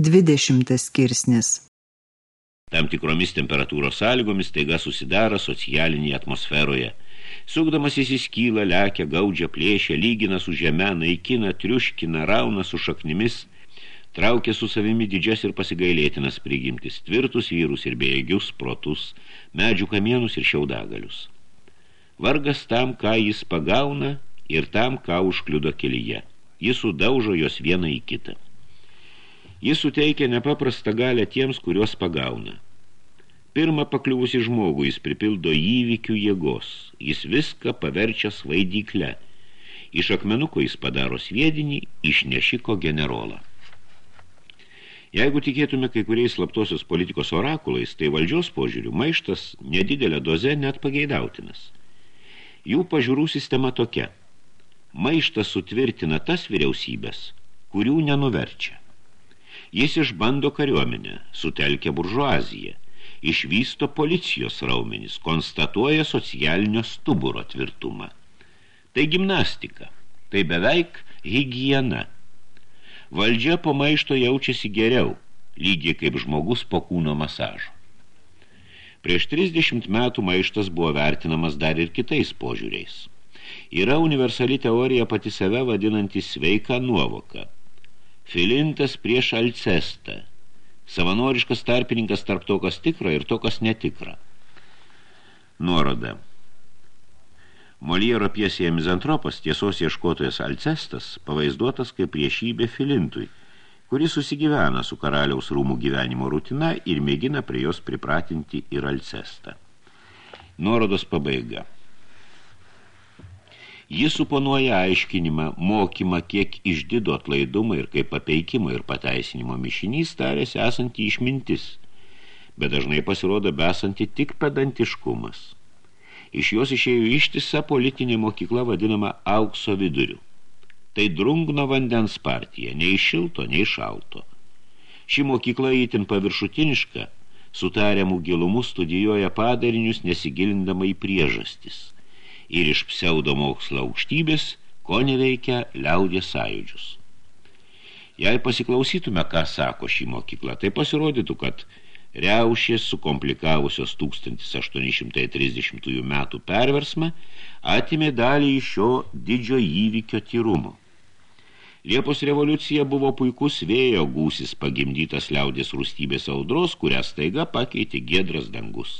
20 skirsnis. Tam tikromis temperatūros sąlygomis taiga susidara socialinėje atmosferoje. Sukdamas jis įskyla, lekia, gaudžia, plėšia, lygina su žeme, naikina, triuškina, rauna su šaknimis, traukia su savimi didžias ir pasigailėtinas prigimtis, tvirtus vyrus ir bejėgius protus, medžių kamienus ir šiaudagalius. Vargas tam, ką jis pagauna ir tam, ką užkliudo kelyje. Jis sudaužo jos vieną į kitą. Jis suteikia nepaprastą galę tiems, kuriuos pagauna. Pirmą pakliuvusi žmogų jis pripildo įvykių jėgos, jis viską paverčia svaidyklę. Iš akmenuko jis padaro sviedinį, iš nešiko generolą. Jeigu tikėtume kai kuriais slaptosios politikos orakulais, tai valdžios požiūrių maištas nedidelė doze net pageidautinas. Jų pažiūrų sistema tokia. Maištas sutvirtina tas vyriausybės, kurių nenuverčia. Jis išbando kariuomenę, sutelkia buržuaziją, išvysto policijos raumenis, konstatuoja socialinio stuburo tvirtumą. Tai gimnastika, tai beveik higiena. Valdžia po maišto jaučiasi geriau, lygiai kaip žmogus po kūno masažo. Prieš 30 metų maištas buvo vertinamas dar ir kitais požiūriais. Yra universali teorija pati save vadinanti sveiką nuovoką – Filintas prieš Alcestą. Savanoriškas tarpininkas tarp to, kas tikra ir to, kas netikra. Nuoroda. Moliero piesėje mizantropas, tiesos ieškotojas Alcestas, pavaizduotas kaip priešybė Filintui, kuris susigyvena su karaliaus rūmų gyvenimo rutina ir mėgina prie jos pripratinti ir Alcestą. Nuorodos pabaiga. Jis suponuoja aiškinimą, mokymą, kiek išdido atlaidumą ir kaip papeikimo ir pateisinimo mišinys tarėsi esanti išmintis, bet dažnai pasirodo besanti tik pedantiškumas. Iš jos išėjo ištisa politinė mokykla vadinama aukso viduriu. Tai drungno vandens partija, nei šilto, nei šalto. Ši mokykla įtin paviršutiniška, sutariamų gilumų studijuoja padarinius nesigilindama į priežastis – ir iš pseudomokslo aukštybės, ko neveikia liaudės sąjūdžius. Jei pasiklausytume, ką sako šį mokyklą, tai pasirodytų, kad riaušės sukomplikavusios 1830 metų perversmą atimė dalį iš šio didžio įvykio tyrumo. Liepos revoliucija buvo puikus vėjo gūsis pagimdytas liaudės rūstybės audros, kurią staiga pakeitė giedras dangus.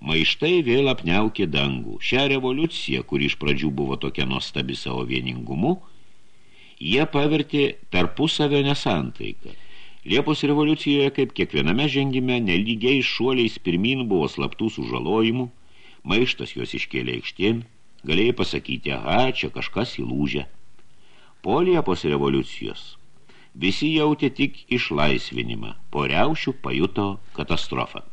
Maištai vėl apniaukė dangų. Šią revoliuciją, kuri iš pradžių buvo tokia nuostabi savo vieningumu, jie pavertė tarpusavio nesantaiką. Liepos revoliucijoje, kaip kiekviename žengime, nelygiai šuoliais pirmin buvo slaptų sužalojimų, maištas juos iškėlė aikštėn, galėjai pasakyti, aha, čia kažkas įlūžė. Po Liepos revoliucijos visi jautė tik išlaisvinimą, po riaušių pajuto katastrofą.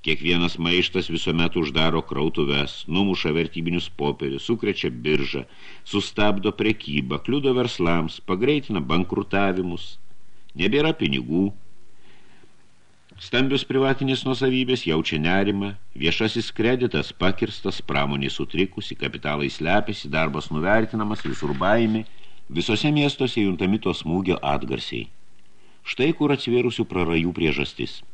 Kiekvienas maištas visuomet uždaro krautuves, numuša vertybinius popierius, sukrečia biržą, sustabdo prekybą, kliudo verslams, pagreitina bankrutavimus. Nebėra pinigų. Stambios privatinės nusavybės jaučia nerimą, viešasis kreditas pakirstas, pramonė sutrikusi, kapitalai slepiasi, darbas nuvertinamas, visur baimė, visose miestuose juntami to smūgio atgarsiai. Štai kur atsivėrusių prarajų priežastis –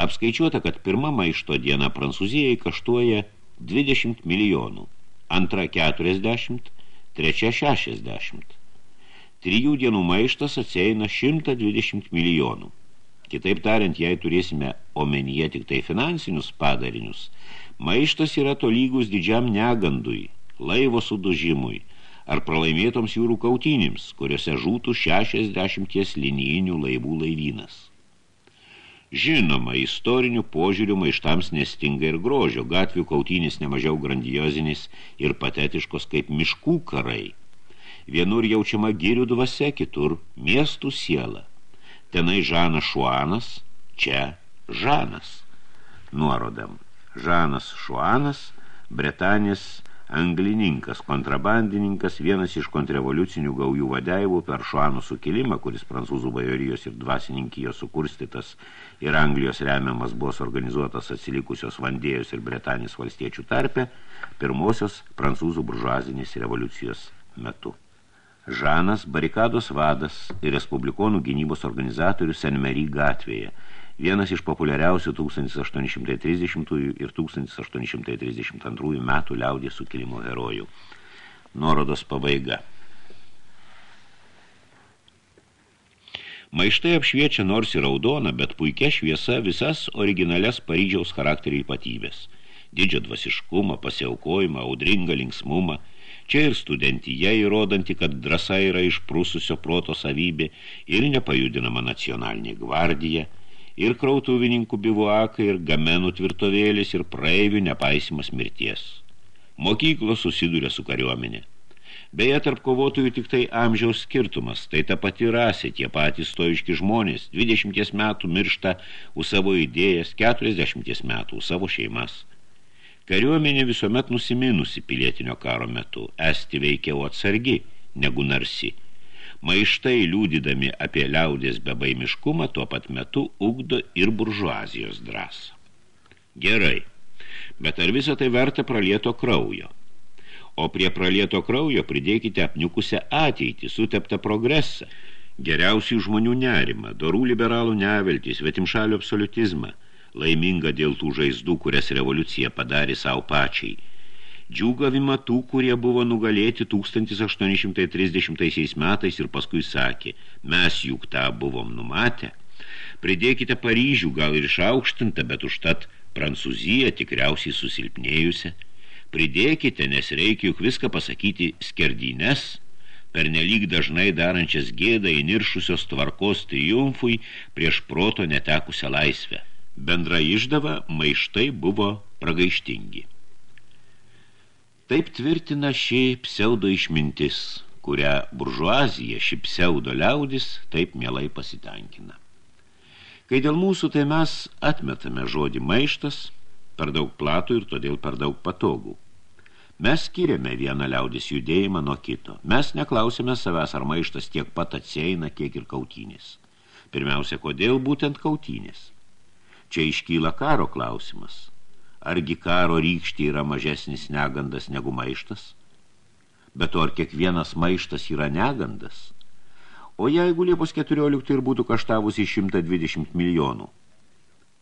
Apskaičiuota, kad pirma maišto diena Prancūzijai kaštuoja 20 milijonų, antra 40, trečia 60. Trijų dienų maištas atsieina 120 milijonų. Kitaip tariant, jei turėsime omenyje tik tai finansinius padarinius, maištas yra tolygus didžiam negandui, laivo sudužimui ar pralaimėtoms jūrų kautynims, kuriuose žūtų 60 linijinių laivų laivynas. Žinoma, istorinių požiūrių maištams nestinga ir grožio, gatvių kautynės nemažiau grandiozinis ir patetiškos kaip miškų karai. Vienur jaučiama girių dvasia, kitur miestų siela. Tenai Žanas Šuanas, čia Žanas. Nuorodam. Žanas Šuanas, Bretanės anglininkas, kontrabandininkas, vienas iš kontrrevoliucinių gaujų vadeivų per Šuanų sukilimą, kuris prancūzų bajorijos ir dvasininkijos sukurstytas ir Anglijos remiamas buvo organizuotas atsilikusios Vandėjos ir Bretanijos valstiečių tarpe pirmosios prancūzų buržuazinės revoliucijos metu. Žanas barikados vadas ir respublikonų gynybos organizatorius Senmery gatvėje, vienas iš populiariausių 1830 ir 1832 metų liaudės sukilimo herojų. Nuorodos pabaiga. Maištai apšviečia nors ir raudona, bet puikia šviesa visas originalias Paryžiaus charakterio ypatybės. Didžią dvasiškumą, pasiaukojimą, audringą linksmumą – Čia ir studentija įrodanti, kad drąsa yra išprūsusio proto savybė ir nepajudinama nacionalinė gvardija, ir krautuvininkų bivuakai, ir gamenų tvirtovėlis, ir praeivių nepaisimas mirties. Mokyklos susiduria su kariuomenė. Beje, tarp kovotojų tik tai amžiaus skirtumas, tai ta pati rasė, tie patys stoiški žmonės, 20 metų miršta už savo idėjas, 40 metų už savo šeimas. Kariuomenė visuomet nusiminusi pilietinio karo metu, esti veikiau atsargi negu narsi. Maištai liūdydami apie liaudės bebaimiškumą tuo pat metu ugdo ir buržuazijos drąsą. Gerai, bet ar visą tai verta pralieto kraujo? O prie pralieto kraujo pridėkite apniukusią ateitį, suteptą progresą, geriausių žmonių nerimą, dorų liberalų neveltį, svetimšalių absoliutizmą – laiminga dėl tų žaizdų, kurias revoliucija padarė savo pačiai. Džiūgavimą tų, kurie buvo nugalėti 1830 metais ir paskui sakė, mes juk tą buvom numatę. Pridėkite Paryžių, gal ir išaukštintą, bet užtat Prancūziją tikriausiai susilpnėjusią. Pridėkite, nes reikia juk viską pasakyti skerdines, pernelyg dažnai darančias gėdą įniršusios tvarkos triumfui prieš proto netekusią laisvę bendra išdava maištai buvo pragaištingi. Taip tvirtina ši pseudo išmintis, kurią buržuazija, ši pseudo liaudis, taip mielai pasitenkina. Kai dėl mūsų, tai mes atmetame žodį maištas, per daug platų ir todėl per daug patogų. Mes skiriame vieną liaudis judėjimą nuo kito. Mes neklausime savęs, ar maištas tiek pat atsieina, kiek ir kautynis. Pirmiausia, kodėl būtent kautynis? Čia iškyla karo klausimas. Argi karo rykštė yra mažesnis negandas negu maištas? Bet ar kiekvienas maištas yra negandas? O jeigu Liepos 14 ir būtų kaštavusi 120 milijonų?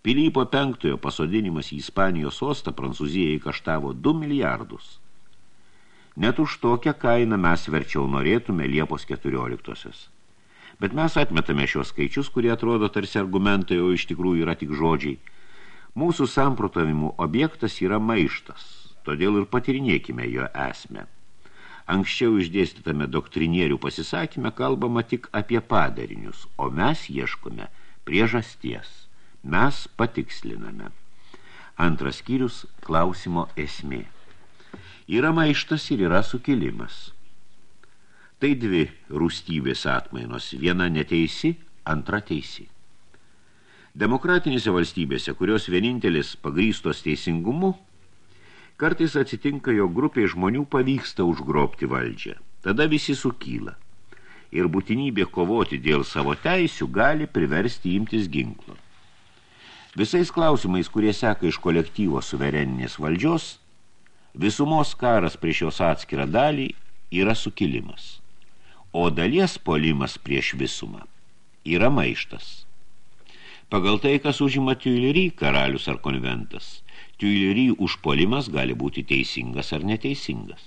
Pilypo penktojo pasodinimas į Ispanijos sostą Prancūzijai kaštavo 2 milijardus. Net už tokią kainą mes verčiau norėtume Liepos 14-osios. Bet mes atmetame šios skaičius, kurie atrodo tarsi argumentai, o iš tikrųjų yra tik žodžiai. Mūsų samprotavimų objektas yra maištas, todėl ir patirinėkime jo esmę. Anksčiau išdėstytame doktrinierių pasisakymę kalbama tik apie padarinius, o mes ieškome priežasties. Mes patiksliname. Antras skyrius – klausimo esmė. Yra maištas ir yra sukilimas – Tai dvi rūstybės atmainos, viena neteisi, antra teisi. Demokratinėse valstybėse, kurios vienintelis pagrystos teisingumu, kartais atsitinka, jo grupiai žmonių pavyksta užgrobti valdžią. Tada visi sukyla. Ir būtinybė kovoti dėl savo teisių gali priversti imtis ginklo. Visais klausimais, kurie seka iš kolektyvo suvereninės valdžios, visumos karas prieš jos atskirą dalį yra sukilimas o dalies polimas prieš visumą yra maištas. Pagal tai, kas užima Tuilery karalius ar konventas, Tuilery užpolimas gali būti teisingas ar neteisingas.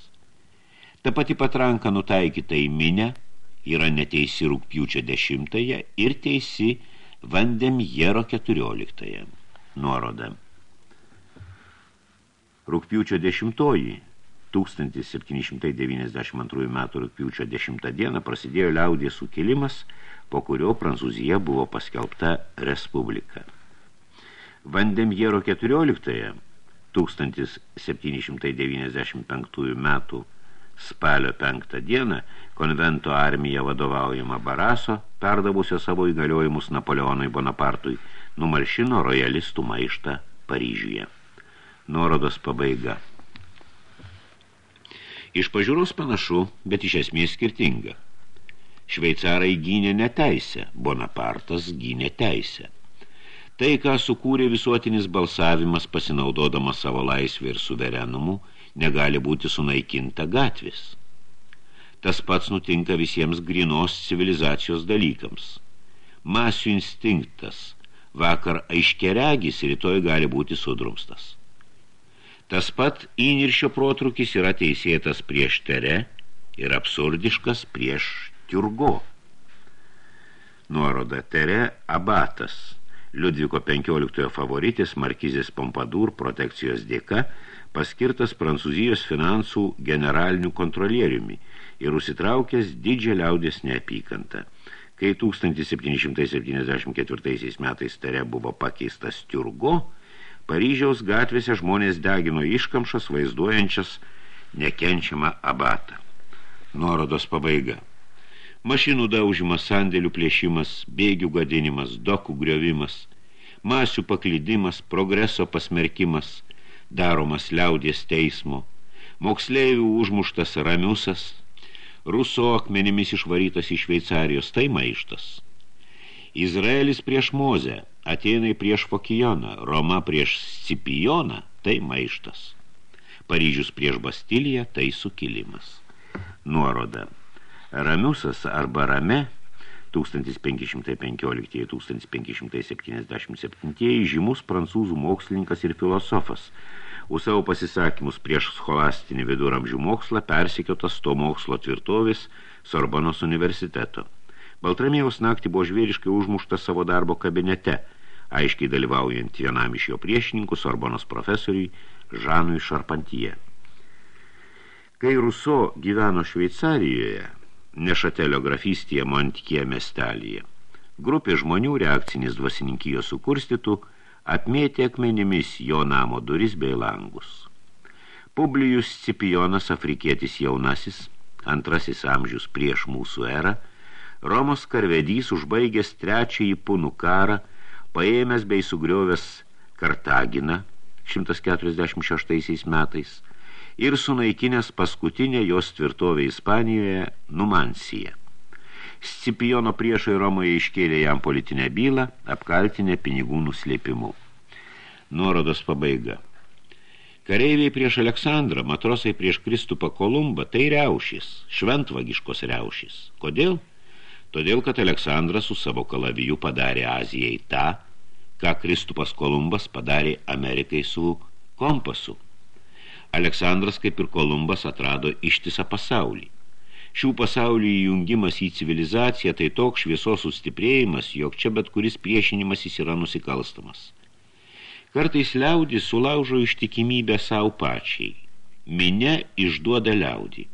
Ta pati patranka nutaikyta į minę yra neteisi rūpjūčio dešimtąją ir teisi Vandemjero keturioliktąją. Nuoroda. Rūpjūčio dešimtoji 1792 m. rūpiučio 10 dieną prasidėjo liaudės sukilimas, po kurio Prancūzija buvo paskelbta Respublika. Vandemjero 14 1795 metų spalio 5 dieną konvento armija vadovaujama Baraso, perdavusio savo įgaliojimus Napoleonui Bonapartui, numalšino rojalistų maištą Paryžiuje. Nuorodos pabaiga. Iš pažiūros panašu, bet iš esmės skirtinga. Šveicarai gynė neteisę, Bonapartas gynė teisę. Tai, ką sukūrė visuotinis balsavimas pasinaudodamas savo laisvę ir suverenumu, negali būti sunaikinta gatvės. Tas pats nutinka visiems grinos civilizacijos dalykams. Masių instinktas, vakar aiškeregis, rytoj gali būti sudrumstas. Tas pat įniršio protrukis yra teisėtas prieš tere ir absurdiškas prieš tiurgo. Nuoroda tere abatas – Liudviko XV favoritis Markizės Pompadour protekcijos dėka paskirtas Prancūzijos finansų generaliniu kontrolieriumi ir užsitraukęs didžią liaudės neapykantą. Kai 1774 metais tare buvo pakeistas Tiurgo, Paryžiaus gatvėse žmonės degino iškamšas vaizduojančias nekenčiamą abatą. Nuorodos pabaiga. Mašinų daužimas, sandėlių plėšimas, bėgių gadinimas, dokų griovimas, masių paklydimas, progreso pasmerkimas, daromas liaudės teismo, moksleivių užmuštas ramiusas, ruso akmenimis išvarytas iš Šveicarijos, tai maištas. Izraelis prieš Mozę, Atenai prieš Fokijoną, Roma prieš Scipijoną, tai maištas. Paryžius prieš Bastiliją, tai sukilimas. Nuoroda. Ramiusas arba Rame 1515-1577 žymus prancūzų mokslininkas ir filosofas. Už savo pasisakymus prieš scholastinį viduramžių mokslą persikiotas to mokslo tvirtovės Sorbonos universiteto. Baltramėjaus naktį buvo žvėriškai užmuštas savo darbo kabinete, aiškiai dalyvaujant vienam iš jo priešininkų Sorbonos profesoriui Žanui Šarpantyje. Kai Ruso gyveno Šveicarijoje, Nešatelio grafystėje Montikėje miestelyje. Grupė žmonių reakcinis dvasininkijos sukurstytų atmėtė akmenimis jo namo duris bei langus. Publijus Cipijonas, afrikietis jaunasis, antrasis amžius prieš mūsų erą, Romos karvedys užbaigęs trečiąjį punų karą, paėmęs bei sugriovęs Kartaginą 146 metais, ir sunaikinęs paskutinę jos tvirtovę Ispanijoje Numansiją. Scipijono priešai Romoje iškėlė jam politinę bylą, apkaltinę pinigų nuslėpimu. Nuorodos pabaiga. Kareiviai prieš Aleksandrą, matrosai prieš Kristupą Kolumbą, tai riaušys, šventvagiškos riaušys. Kodėl? Todėl, kad Aleksandras su savo kalaviju padarė Azijai tą, ką Kristupas Kolumbas padarė Amerikai su kompasu. Aleksandras, kaip ir Kolumbas, atrado ištisą pasaulį. Šių pasaulių įjungimas į civilizaciją tai toks šviesos sustiprėjimas, jog čia bet kuris priešinimas jis yra nusikalstamas. Kartais liaudis sulaužo ištikimybę savo pačiai. Minė išduoda liaudį.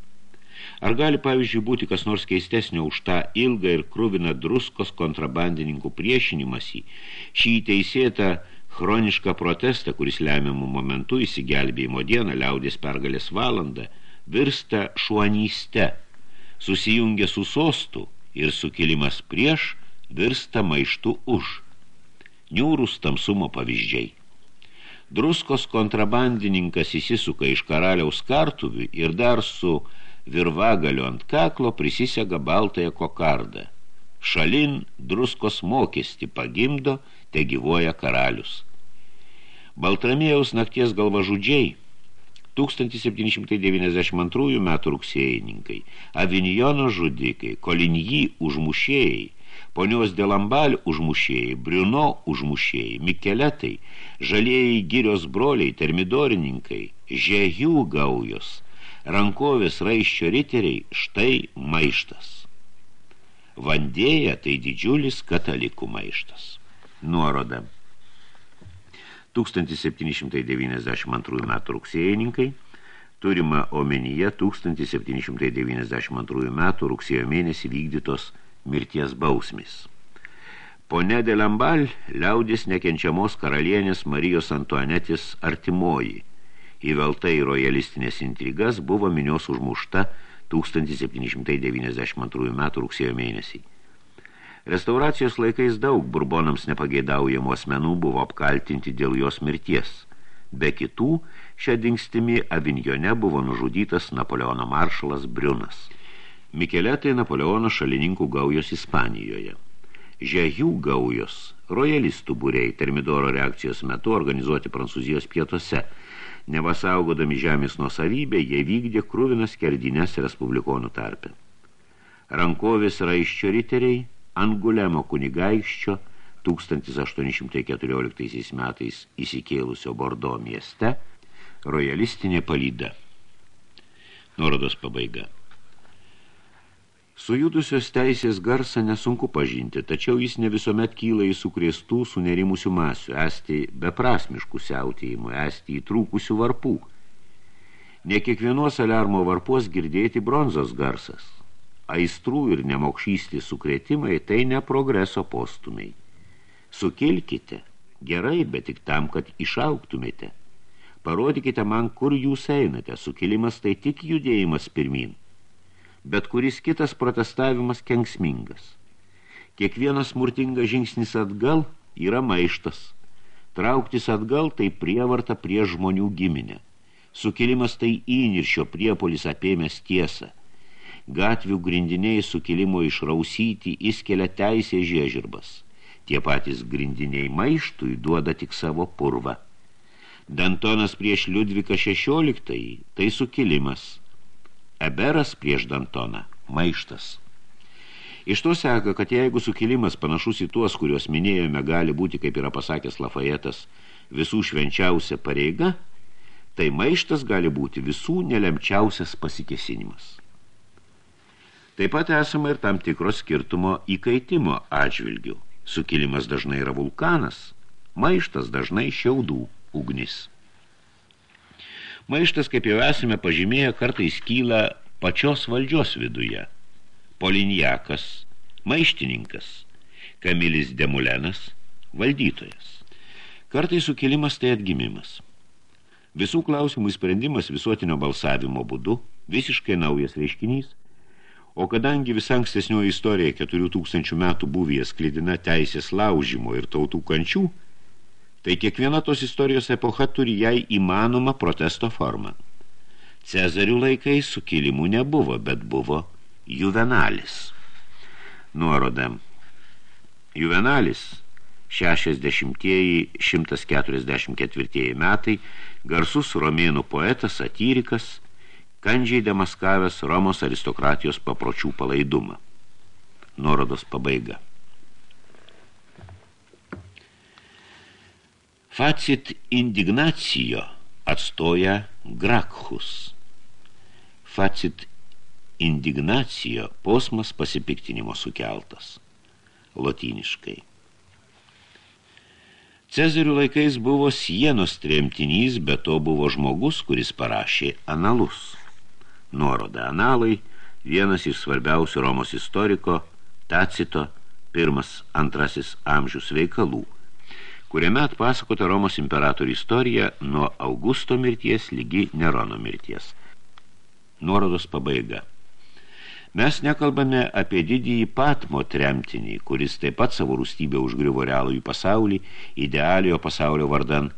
Ar gali, pavyzdžiui, būti kas nors keistesnio už tą ilgą ir kruviną druskos kontrabandininkų priešinimąsi, šį teisėtą Chronišką protestą, kuris lemiamų momentų įsigelbėjimo dieną liaudės pergalės valandą, virsta šuanyste, susijungia su sostu ir sukilimas prieš virsta maištu už. Niūrus tamsumo pavyzdžiai. Druskos kontrabandininkas įsisuka iš karaliaus kartuvių ir dar su virvagaliu ant kaklo prisisega baltąją kokardą. Šalin druskos mokestį pagimdo, te gyvoja karalius. Baltramėjaus nakties galvažudžiai. 1792 metų rugsėjininkai, Avinijono žudikai, Kolinjį užmušėjai, ponios Delambal užmušėjai, Briuno užmušėjai, Mikeletai, žalieji girios broliai, termidorininkai, Žehių gaujos, rankovės raiščio riteriai, štai maištas. Vandėja tai didžiulis katalikų maištas. Nuoroda 1792 metų rugsėjininkai, turima omenyje 1792 metų rugsėjo mėnesį vykdytos mirties bausmis. Pone de Lambal, liaudis nekenčiamos karalienės Marijos Antuanetės artimoji, įvelta į rojalistinės intrigas, buvo minios užmušta 1792 metų rugsėjo mėnesį. Restauracijos laikais daug burbonams nepageidaujamų asmenų buvo apkaltinti dėl jos mirties. Be kitų, šią dingstimi Avinjone buvo nužudytas Napoleono maršalas Briunas. Mikeletai Napoleono šalininkų gaujos Ispanijoje. Žehių gaujos, rojalistų būriai Termidoro reakcijos metu organizuoti Prancūzijos pietuose. Nevasaugodami žemės nuosavybę, jie vykdė krūvinas kerdinės respublikonų tarpę. Rankovės raiščio riteriai, Angulemo kunigaikščio 1814 metais įsikėlusio Bordo mieste, rojalistinė palyda. Nuorodos pabaiga. Sujudusios teisės garsą nesunku pažinti, tačiau jis ne visuomet kyla į sukrėstų, sunerimusių masių, esti beprasmiškų siautėjimų, esti įtrūkusių varpų. Ne kiekvienos aliarmo varpos girdėti bronzos garsas. Aistrų ir nemokšystį sukrėtimai tai ne progreso postumiai. Sukilkite, gerai, bet tik tam, kad išauktumėte. Parodykite man, kur jūs einate, sukilimas tai tik judėjimas pirmin – bet kuris kitas protestavimas kenksmingas. Kiekvienas smurtingas žingsnis atgal yra maištas. Trauktis atgal tai prievarta prie žmonių giminę. Sukilimas tai įniršio priepolis apėmęs tiesą. Gatvių grindiniai sukilimo išrausyti įskelia teisė žiežirbas. Tie patys grindiniai maištui duoda tik savo purvą. Dantonas prieš Liudviką XVI tai sukilimas – Eberas prieš Dantoną – maištas. Iš to seka, kad jeigu sukilimas panašus į tuos, kuriuos minėjome, gali būti, kaip yra pasakęs Lafayetas, visų švenčiausia pareiga, tai maištas gali būti visų nelemčiausias pasikesinimas. Taip pat esama ir tam tikro skirtumo įkaitimo atžvilgių. Sukilimas dažnai yra vulkanas, maištas dažnai šiaudų ugnis. Maištas, kaip jau esame pažymėję, kartais kyla pačios valdžios viduje. Polinjakas, maištininkas, Kamilis Demulenas, valdytojas. Kartais sukilimas tai atgimimas. Visų klausimų sprendimas visuotinio balsavimo būdu, visiškai naujas reiškinys, o kadangi visą ankstesnio istorija 4000 metų buvijas klidina teisės laužimo ir tautų kančių, tai kiekviena tos istorijos epocha turi jai įmanomą protesto formą. Cezarių laikais sukilimų nebuvo, bet buvo Juvenalis. Nuoroda. Juvenalis 60-144 metai, garsus romėnų poetas, satyrikas, kandžiai demaskavęs Romos aristokratijos papročių palaidumą. Nuorodos pabaiga. Facit indignacijo atstoja Grakhus. Facit indignacijo posmas pasipiktinimo sukeltas. Lotyniškai. Cezarių laikais buvo sienos tremtinys, bet to buvo žmogus, kuris parašė analus. Nuoroda analai, vienas iš svarbiausių Romos istoriko, Tacito, pirmas, antrasis amžius veikalų – kuriame atpasakota Romos imperatorių istorija nuo Augusto mirties lygi Nerono mirties. Nuorodos pabaiga. Mes nekalbame apie didįjį Patmo tremtinį, kuris taip pat savo rūstybę užgriuvo realųjų pasaulį, idealiojo pasaulio vardan.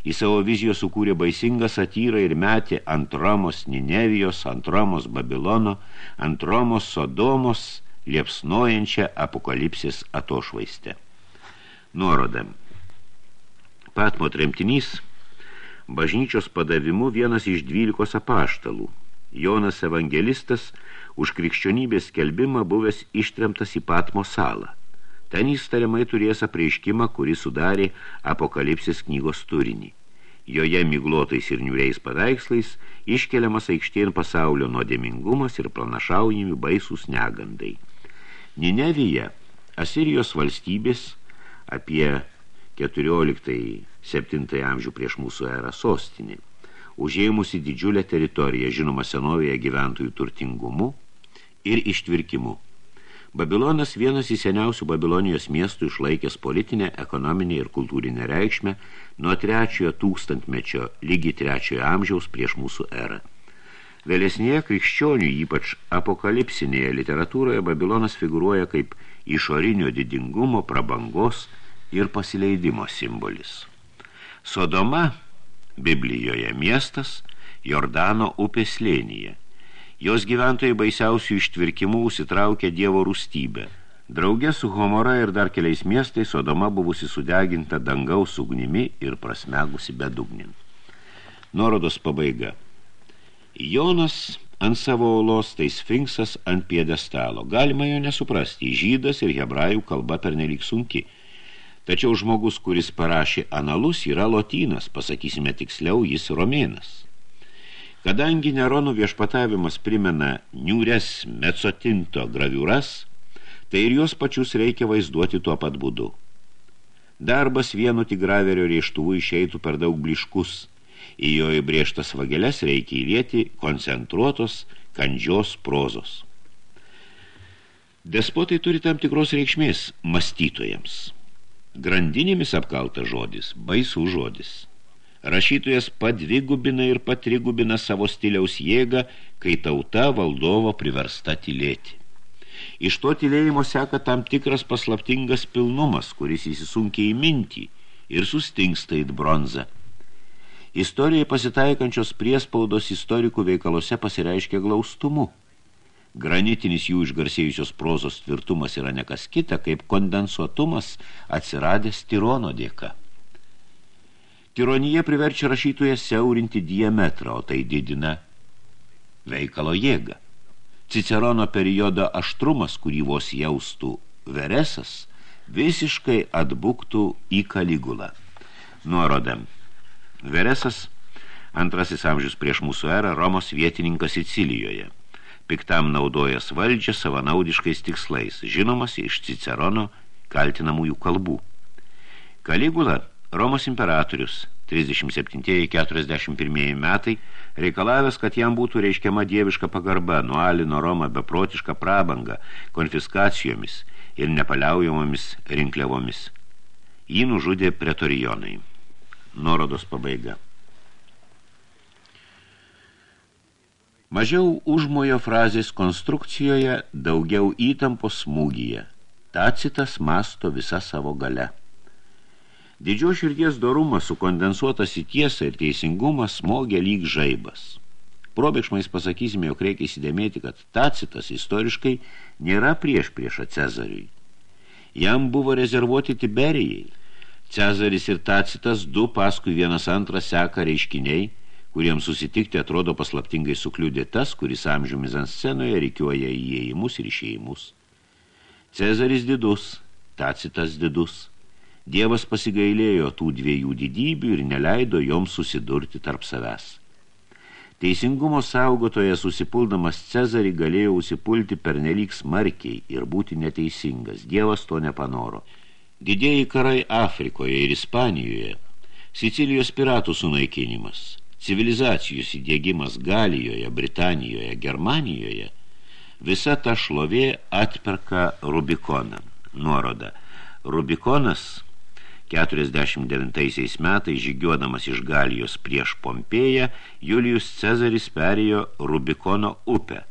Į savo viziją sukūrė baisingą satyrą ir metė ant Romos Ninevijos, ant Romos Babilono, ant Romos Sodomos, liepsnojančią apokalipsės atošvaistę. Nuorodam. Patmo tremtinys bažnyčios padavimu vienas iš dvylikos apaštalų. Jonas evangelistas už krikščionybės skelbimą buvęs ištremtas į Patmo salą. Ten jis tariamai turės apreiškimą, kurį sudarė apokalipsės knygos turinį. Joje miglotais ir niūriais paveikslais iškeliamas aikštėn pasaulio nuodėmingumas ir pranašaujami baisūs negandai. Ninevija, Asirijos valstybės apie 14-7 amžių prieš mūsų erą sostinį, užėmusi didžiulę teritoriją, žinoma senovėje gyventojų turtingumu ir ištvirkimu. Babilonas vienas iš seniausių Babilonijos miestų išlaikęs politinę, ekonominę ir kultūrinę reikšmę nuo trečiojo tūkstantmečio lygi trečiojo amžiaus prieš mūsų erą. Vėlesnėje krikščionių, ypač apokalipsinėje literatūroje, Babilonas figuruoja kaip išorinio didingumo, prabangos, ir pasileidimo simbolis. Sodoma Biblijoje miestas Jordano upės lėnyje. Jos gyventojai baisiausių ištvirkimų užsitraukė Dievo rūstybę. Draugė su Homora ir dar keliais miestais Sodoma buvusi sudeginta dangaus ugnimi ir prasmegusi bedugnin. Nuorodos pabaiga. Jonas ant savo olos, tai sfinksas ant piedestalo. Galima jo nesuprasti, žydas ir hebrajų kalba pernelyg sunki. Tačiau žmogus, kuris parašė analus, yra lotynas, pasakysime tiksliau, jis romėnas. Kadangi Neronų viešpatavimas primena niūres mecotinto graviūras, tai ir jos pačius reikia vaizduoti tuo pat būdu. Darbas vienu tik graverio rėštuvu išeitų per daug bliškus – į jo įbrėžtas vageles reikia įlieti koncentruotos kandžios prozos. Despotai turi tam tikros reikšmės mąstytojams. Grandinėmis apkalta žodis, baisų žodis. Rašytojas padvigubina ir patrigubina savo stiliaus jėgą, kai tauta valdovo priversta tylėti. Iš to tylėjimo seka tam tikras paslaptingas pilnumas, kuris įsisunkia į mintį ir sustingsta į bronzą. Istorijai pasitaikančios priespaudos istorikų veikaluose pasireiškia glaustumu. Granitinis jų išgarsėjusios prozos tvirtumas yra nekas kita, kaip kondensuotumas atsiradęs tirono dėka. Tironija priverčia rašytoje siaurinti diametrą, o tai didina veikalo jėgą. Cicerono periodo aštrumas, kurį vos jaustų veresas, visiškai atbuktų į kaligulą. Nuorodam. Veresas, antrasis amžius prieš mūsų erą, Romos vietininkas Sicilijoje. Piktam naudojas valdžią savanaudiškais tikslais, žinomas iš Cicerono kaltinamųjų kalbų. Kaligula, Romos imperatorius, 37-41 metai, reikalavęs, kad jam būtų reiškiama dieviška pagarba, nualino Romą beprotišką prabangą, konfiskacijomis ir nepaliaujamomis rinkliavomis. Jį nužudė pretorijonai. Nuorodos pabaiga. Mažiau užmojo frazės konstrukcijoje, daugiau įtampos smūgyje. Tacitas masto visą savo gale. Didžio širdies dorumas sukondensuotas į tiesą ir teisingumą smogė lyg žaibas. Probėgšmais pasakysime, jog reikia įsidėmėti, kad Tacitas istoriškai nėra prieš priešą Cezariui. Jam buvo rezervuoti Tiberijai, Cezaris ir Tacitas du paskui vienas antrą seka reiškiniai, kuriems susitikti atrodo paslaptingai sukliudė tas, kuris amžiumis ant scenoje reikiuoja įėjimus ir išėjimus. Cezaris didus, Tacitas didus. Dievas pasigailėjo tų dviejų didybių ir neleido joms susidurti tarp savęs. Teisingumo saugotoje susipuldamas Cezarį galėjo užsipulti pernelyg smarkiai ir būti neteisingas. Dievas to nepanoro. Didėjai karai Afrikoje ir Ispanijoje, Sicilijos piratų sunaikinimas, civilizacijos įdėgymas Galijoje, Britanijoje, Germanijoje, visa ta šlovė atperka Rubikoną. Nuoroda. Rubikonas 49 metais žygiuodamas iš Galijos prieš Pompėją, Julijus Cezaris perėjo Rubikono upę.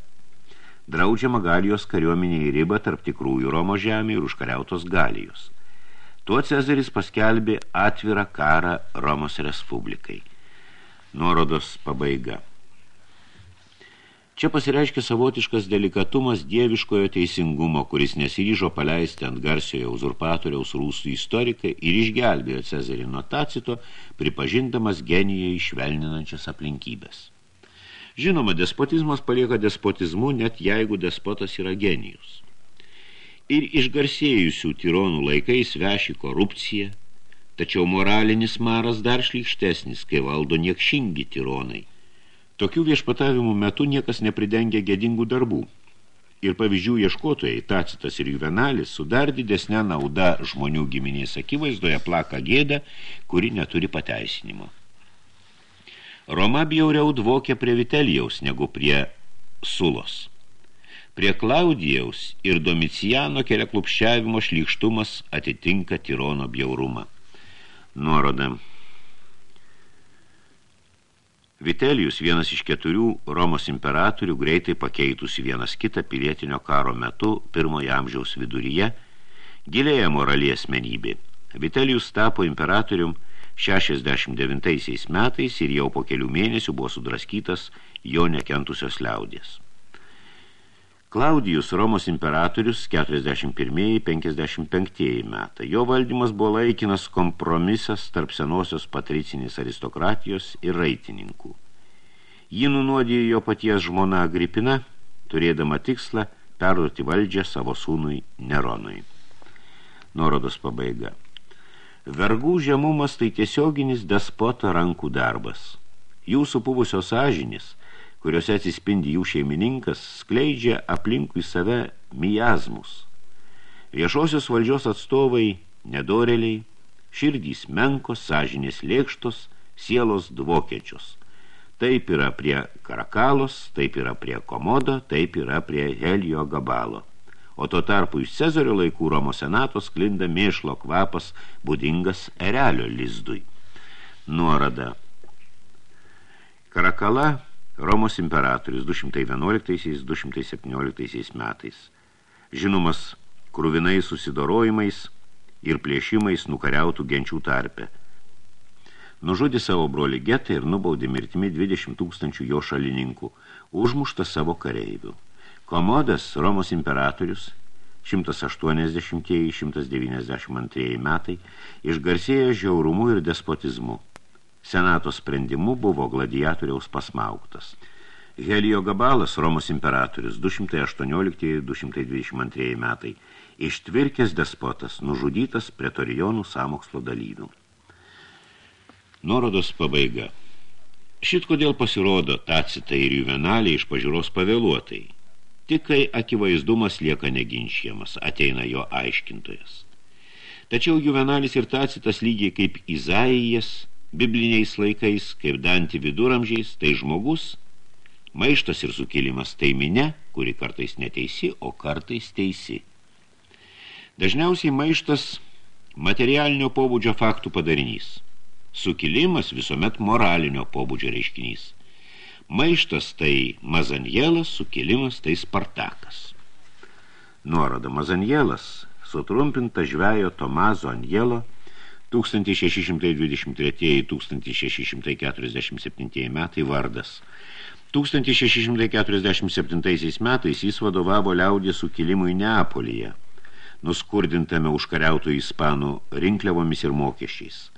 Draudžiama Galijos kariuomenė į ribą tarp tikrųjų Romo žemė ir užkariautos Galijos. Tuo Cezaris paskelbė atvirą karą Romos Respublikai. Nuorodos pabaiga. Čia pasireiškia savotiškas delikatumas dieviškojo teisingumo, kuris nesiryžo paleisti ant garsiojo uzurpatoriaus rūsų istorikai ir išgelbėjo Cezarį nuo tacito, pripažindamas genijai švelninančias aplinkybės. Žinoma, despotizmas palieka despotizmu, net jeigu despotas yra genijus ir išgarsėjusių tironų laikais veši korupcija, tačiau moralinis maras dar šlykštesnis, kai valdo niekšingi tironai. Tokių viešpatavimų metu niekas nepridengia gedingų darbų. Ir pavyzdžių ieškotojai, Tacitas ir Juvenalis, su dar didesnė nauda žmonių giminės akivaizdoje plaka gėdą, kuri neturi pateisinimo. Roma bjauriau dvokė prie Vitelijaus negu prie Sulos. Prie Klaudijaus ir Domicijano kelia klupščiavimo šlykštumas atitinka tirono bjaurumą. Nuoroda. Vitelijus, vienas iš keturių Romos imperatorių, greitai pakeitusi vienas kitą pilietinio karo metu pirmojo amžiaus viduryje, gilėja moralė asmenybė. Vitelijus tapo imperatorium 69 metais ir jau po kelių mėnesių buvo sudraskytas jo nekentusios liaudės. Klaudijus Romos imperatorius 41-55 metai. Jo valdymas buvo laikinas kompromisas tarp senosios patricinės aristokratijos ir raitininkų. Jį nunuodijo jo paties žmona Agripina, turėdama tikslą perduoti valdžią savo sūnui Neronui. Nuorodos pabaiga. Vergų žemumas tai tiesioginis despoto rankų darbas. Jūsų puvusios sąžinis – kuriuose atsispindi jų šeimininkas, skleidžia aplinkui save miazmus. Viešosios valdžios atstovai nedoreliai, širdys menkos, sąžinės lėkštos, sielos dvokiečios. Taip yra prie Karakalos, taip yra prie Komodo, taip yra prie Helio Gabalo. O tuo tarpu iš Cezario laikų Romo senatos klinda mėšlo kvapas būdingas erelio lizdui. Nuorada. Karakala Romos imperatorius 211-217 metais. Žinomas kruvinais susidorojimais ir plėšimais nukariautų genčių tarpe. Nužudė savo brolį getą ir nubaudė mirtimi 20 tūkstančių jo šalininkų, užmuštą savo kareivių. Komodas, Romos imperatorius, 180-192 metai, išgarsėjo žiaurumu ir despotizmu. Senato sprendimu buvo gladiatoriaus pasmauktas. Helio Gabalas, Romos imperatorius, 218-222 metai, ištvirkęs despotas, nužudytas pretorijonų samokslo dalyvių. Nuorodos pabaiga. Šit kodėl pasirodo tacitai ir juvenaliai iš pažiūros pavėluotai. Tik kai akivaizdumas lieka neginčiamas, ateina jo aiškintojas. Tačiau juvenalis ir tacitas lygiai kaip Izaijas – bibliniais laikais, kaip Dantį viduramžiais, tai žmogus, maištas ir sukilimas tai minė, kuri kartais neteisi, o kartais teisi. Dažniausiai maištas materialinio pobūdžio faktų padarinys. Sukilimas visuomet moralinio pobūdžio reiškinys. Maištas tai Mazanjelas, sukilimas tai Spartakas. Nuoroda Mazanjelas, sutrumpinta žvejo Tomazo Anjelo – 1623-1647 metai vardas. 1647 metais jis vadovavo liaudės sukilimui Neapolyje, nuskurdintame užkariautų ispanų rinkliavomis ir mokesčiais.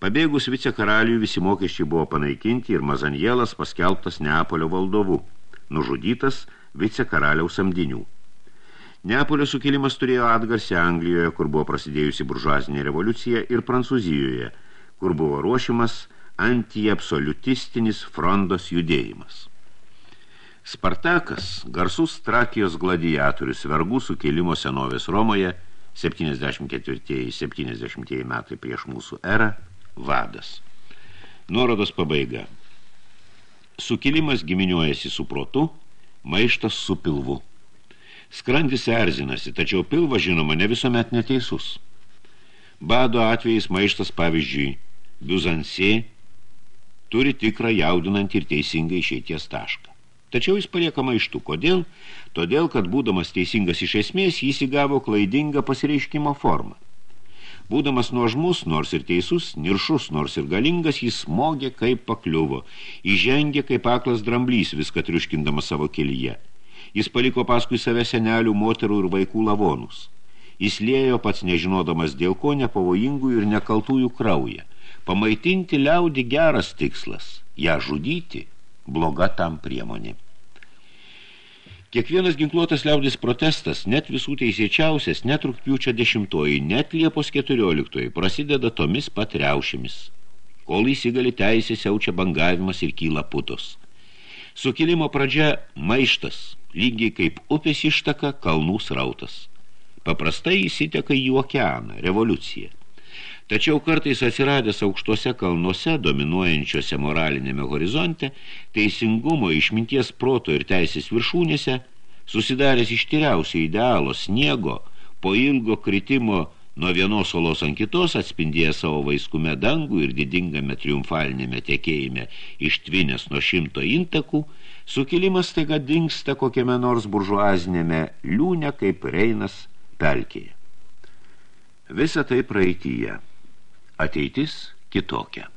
Pabėgus vicekaraliui visi mokesčiai buvo panaikinti ir Mazanjelas paskelbtas Neapolio valdovu, nužudytas vicekaraliaus samdinių. Neapolio sukilimas turėjo atgarsį Anglijoje, kur buvo prasidėjusi buržuazinė revoliucija, ir Prancūzijoje, kur buvo ruošimas antiabsoliutistinis frondos judėjimas. Spartakas, garsus Trakijos gladiatorius vergų sukilimo senovės Romoje, 74-70 metai prieš mūsų erą, vadas. Nuorodos pabaiga. Sukilimas giminiuojasi su protu, maištas su pilvu. Skrandis erzinasi, tačiau pilvas žinoma ne visuomet neteisus. Bado atvejais maištas pavyzdžiui, Biuzansė turi tikrą jaudinant ir teisingą išeities tašką. Tačiau jis palieka maištų. Kodėl? Todėl, kad būdamas teisingas iš esmės, jis įgavo klaidingą pasireiškimo formą. Būdamas nuožmus, nors ir teisus, niršus, nors ir galingas, jis smogė kaip pakliuvo, įžengė kaip aklas dramblys, viską triuškindamas savo kelyje – Jis paliko paskui save senelių, moterų ir vaikų lavonus. Jis lėjo pats nežinodamas dėl ko nepavojingų ir nekaltųjų kraują. Pamaitinti liaudį geras tikslas, ją žudyti bloga tam priemonė. Kiekvienas ginkluotas liaudis protestas, net visų teisėčiausias, net rūpiučio dešimtoji, net Liepos keturioliktoji, prasideda tomis pat riaušėmis. Kol įsigali teisė siaučia bangavimas ir kyla putos. Sukilimo pradžia maištas, lygiai kaip upės ištaka kalnų srautas. Paprastai įsiteka į okeaną, revoliuciją. Tačiau kartais atsiradęs aukštuose kalnuose, dominuojančiose moralinėme horizonte, teisingumo, išminties proto ir teisės viršūnėse, susidaręs iš tyriausio idealo sniego, po ilgo kritimo nuo vienos olos ant kitos atspindėję savo vaiskume dangų ir didingame triumfalinėme tekėjime ištvinės nuo šimto intakų, Sukilimas taiga dingsta kokiame nors buržuazinėme liūne kaip Reinas pelkėje. Visa tai praeityje. Ateitis kitokia.